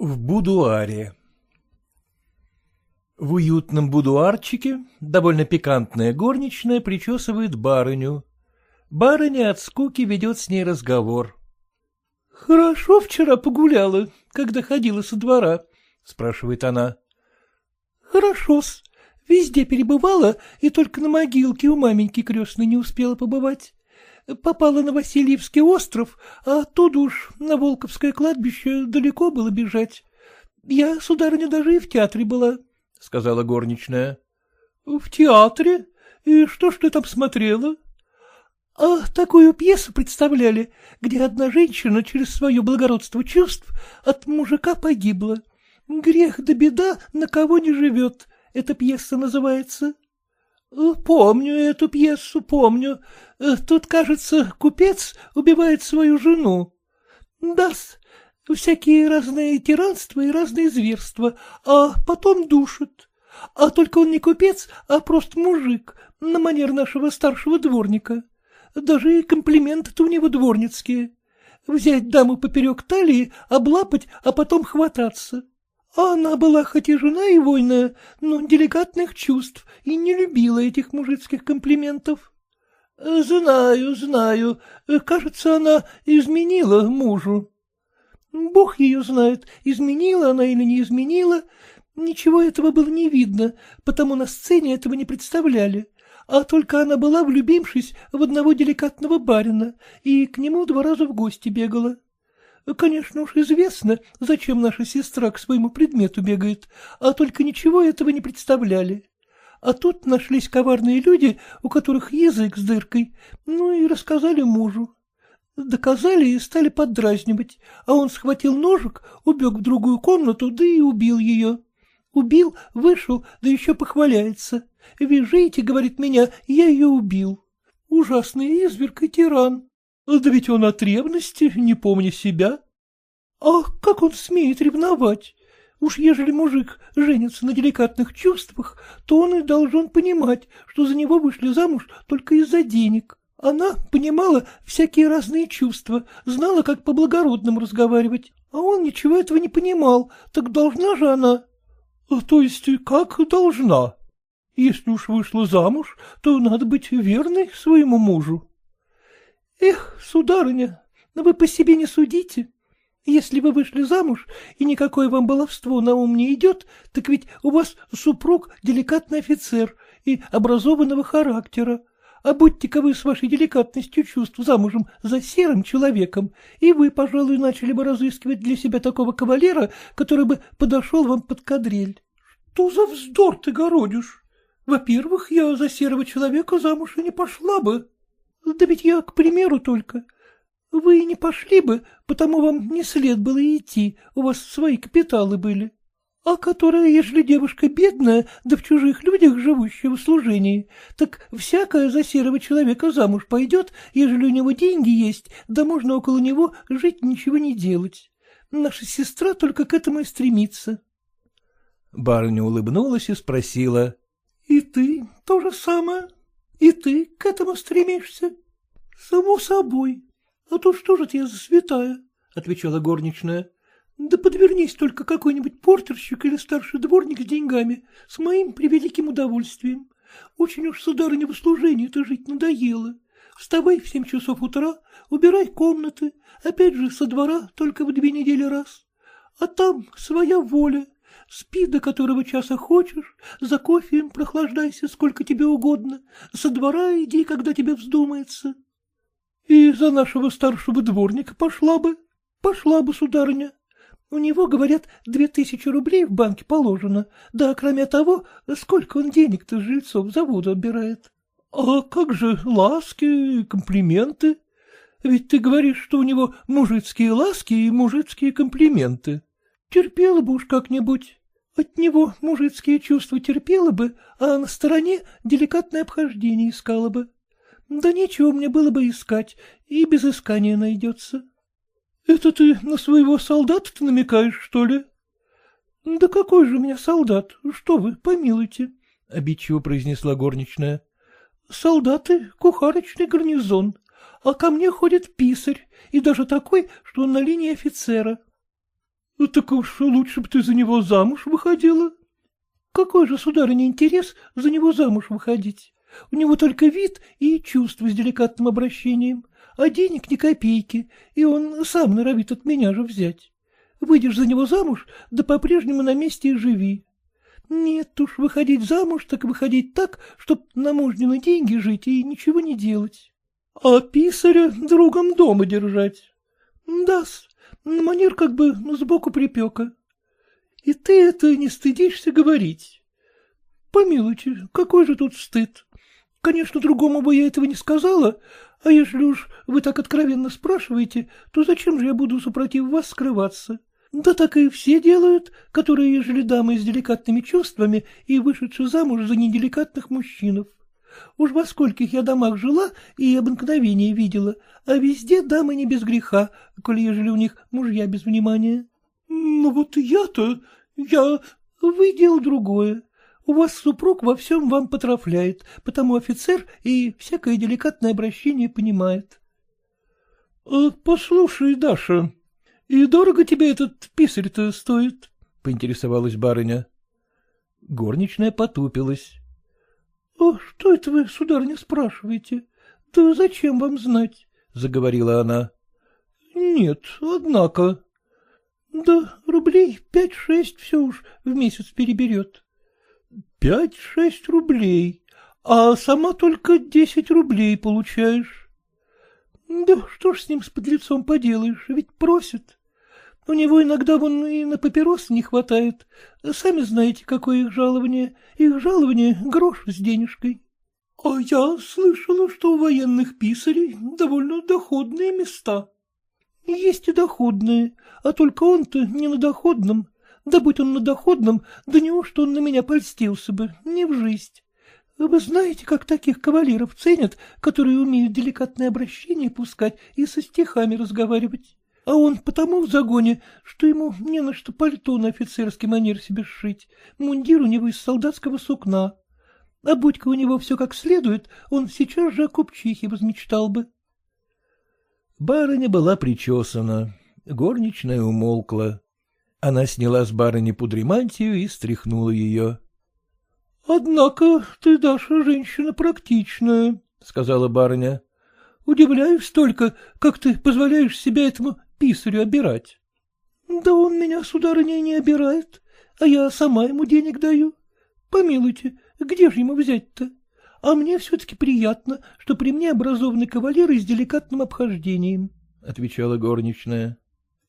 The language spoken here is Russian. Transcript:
В будуаре В уютном будуарчике довольно пикантная горничная причесывает барыню. Барыня от скуки ведет с ней разговор. — Хорошо вчера погуляла, когда ходила со двора, — спрашивает она. — Хорошо-с. Везде перебывала и только на могилке у маменьки крестной не успела побывать. Попала на Васильевский остров, а оттуда уж на Волковское кладбище далеко было бежать. Я, сударыня, даже и в театре была, — сказала горничная. — В театре? И что ж ты там смотрела? — А такую пьесу представляли, где одна женщина через свое благородство чувств от мужика погибла. Грех да беда на кого не живет, эта пьеса называется. Э, — Помню эту пьесу, помню. Э, тут, кажется, купец убивает свою жену. да всякие разные тиранства и разные зверства, а потом душит. А только он не купец, а просто мужик, на манер нашего старшего дворника. Даже и комплименты-то у него дворницкие. Взять даму поперек талии, облапать, а потом хвататься. А она была хоть и жена и войная, но деликатных чувств и не любила этих мужицких комплиментов. Знаю, знаю, кажется, она изменила мужу. Бог ее знает, изменила она или не изменила. Ничего этого было не видно, потому на сцене этого не представляли. А только она была, влюбившись в одного деликатного барина, и к нему два раза в гости бегала. Конечно уж известно, зачем наша сестра к своему предмету бегает, а только ничего этого не представляли. А тут нашлись коварные люди, у которых язык с дыркой, ну и рассказали мужу. Доказали и стали поддразнивать, а он схватил ножик, убег в другую комнату, да и убил ее. Убил, вышел, да еще похваляется. Вяжите, говорит меня, я ее убил. Ужасный изверг и тиран. Да ведь он от ревности, не помня себя. Ах, как он смеет ревновать? Уж ежели мужик женится на деликатных чувствах, то он и должен понимать, что за него вышли замуж только из-за денег. Она понимала всякие разные чувства, знала, как по-благородному разговаривать, а он ничего этого не понимал, так должна же она... То есть как должна? Если уж вышла замуж, то надо быть верной своему мужу. Эх, сударыня, но вы по себе не судите. Если вы вышли замуж, и никакое вам баловство на ум не идет, так ведь у вас супруг деликатный офицер и образованного характера, а будьте-ка вы с вашей деликатностью чувств замужем за серым человеком, и вы, пожалуй, начали бы разыскивать для себя такого кавалера, который бы подошел вам под кадрель. Что за вздор ты городишь? Во-первых, я за серого человека замуж и не пошла бы. Да ведь я, к примеру, только. Вы и не пошли бы, потому вам не след было идти, у вас свои капиталы были а которая, ежели девушка бедная, да в чужих людях живущая в служении, так всякая за серого человека замуж пойдет, ежели у него деньги есть, да можно около него жить ничего не делать. Наша сестра только к этому и стремится. Барыня улыбнулась и спросила. — И ты то же самое? И ты к этому стремишься? — Само собой. А то что же я за святая? — отвечала горничная. Да подвернись только какой-нибудь портерщик или старший дворник с деньгами, с моим превеликим удовольствием. Очень уж, сударыня, в служении-то жить надоело. Вставай в семь часов утра, убирай комнаты, опять же со двора только в две недели раз. А там своя воля. Спи до которого часа хочешь, за кофеем прохлаждайся сколько тебе угодно, со двора иди, когда тебе вздумается. И за нашего старшего дворника пошла бы, пошла бы, сударыня. У него, говорят, две тысячи рублей в банке положено, да кроме того, сколько он денег-то жильцов завода отбирает. А как же ласки, комплименты? Ведь ты говоришь, что у него мужицкие ласки и мужицкие комплименты. Терпела бы уж как-нибудь. От него мужицкие чувства терпела бы, а на стороне деликатное обхождение искала бы. Да нечего мне было бы искать, и без искания найдется. Это ты на своего солдата-то намекаешь, что ли? — Да какой же у меня солдат? Что вы, помилуйте, — обидчиво произнесла горничная. — Солдаты — кухарочный гарнизон, а ко мне ходит писарь, и даже такой, что он на линии офицера. —— Так уж лучше бы ты за него замуж выходила. — Какой же, сударыня, интерес за него замуж выходить? У него только вид и чувство с деликатным обращением, а денег ни копейки, и он сам норовит от меня же взять. Выйдешь за него замуж, да по-прежнему на месте и живи. Нет уж, выходить замуж, так выходить так, чтоб на мужнины деньги жить и ничего не делать. А писаря другом дома держать. Да-с, манер как бы сбоку припека. И ты это не стыдишься говорить. Помилуйте, какой же тут стыд? Конечно, другому бы я этого не сказала, а если уж вы так откровенно спрашиваете, то зачем же я буду супротив вас скрываться? Да так и все делают, которые, ежели дамы с деликатными чувствами и вышедшие замуж за неделикатных мужчинов. Уж во скольких я домах жила и обыкновения видела, а везде дамы не без греха, коли ежели у них мужья без внимания. Ну вот я-то, я... Вы дело другое. У вас супруг во всем вам потрафляет, потому офицер и всякое деликатное обращение понимает. «Э, — Послушай, Даша, и дорого тебе этот писарь-то стоит? — поинтересовалась барыня. Горничная потупилась. — А что это вы, сударыня, спрашиваете? Да зачем вам знать? — заговорила она. — Нет, однако. — Да рублей пять-шесть все уж в месяц переберет. Пять-шесть рублей, а сама только десять рублей получаешь. Да что ж с ним с подлецом поделаешь, ведь просит. У него иногда вон и на папирос не хватает. Сами знаете, какое их жалование. Их жалование — грош с денежкой. А я слышала, что у военных писарей довольно доходные места. Есть и доходные, а только он-то не на доходном. Да будь он на доходном, да неужто он на меня польстился бы, не в жизнь. Вы знаете, как таких кавалеров ценят, которые умеют деликатное обращение пускать и со стихами разговаривать. А он потому в загоне, что ему не на что пальто на офицерский манер себе сшить, мундир у него из солдатского сукна. А будь-ка у него все как следует, он сейчас же о купчихе возмечтал бы. Барыня была причесана, горничная умолкла. Она сняла с барыни пудремантию и стряхнула ее. — Однако ты, Даша, женщина практичная, — сказала барыня. — Удивляюсь только, как ты позволяешь себя этому писарю обирать. — Да он меня, сударыня, не обирает, а я сама ему денег даю. Помилуйте, где же ему взять-то? А мне все-таки приятно, что при мне образованный кавалер с деликатным обхождением, — отвечала горничная.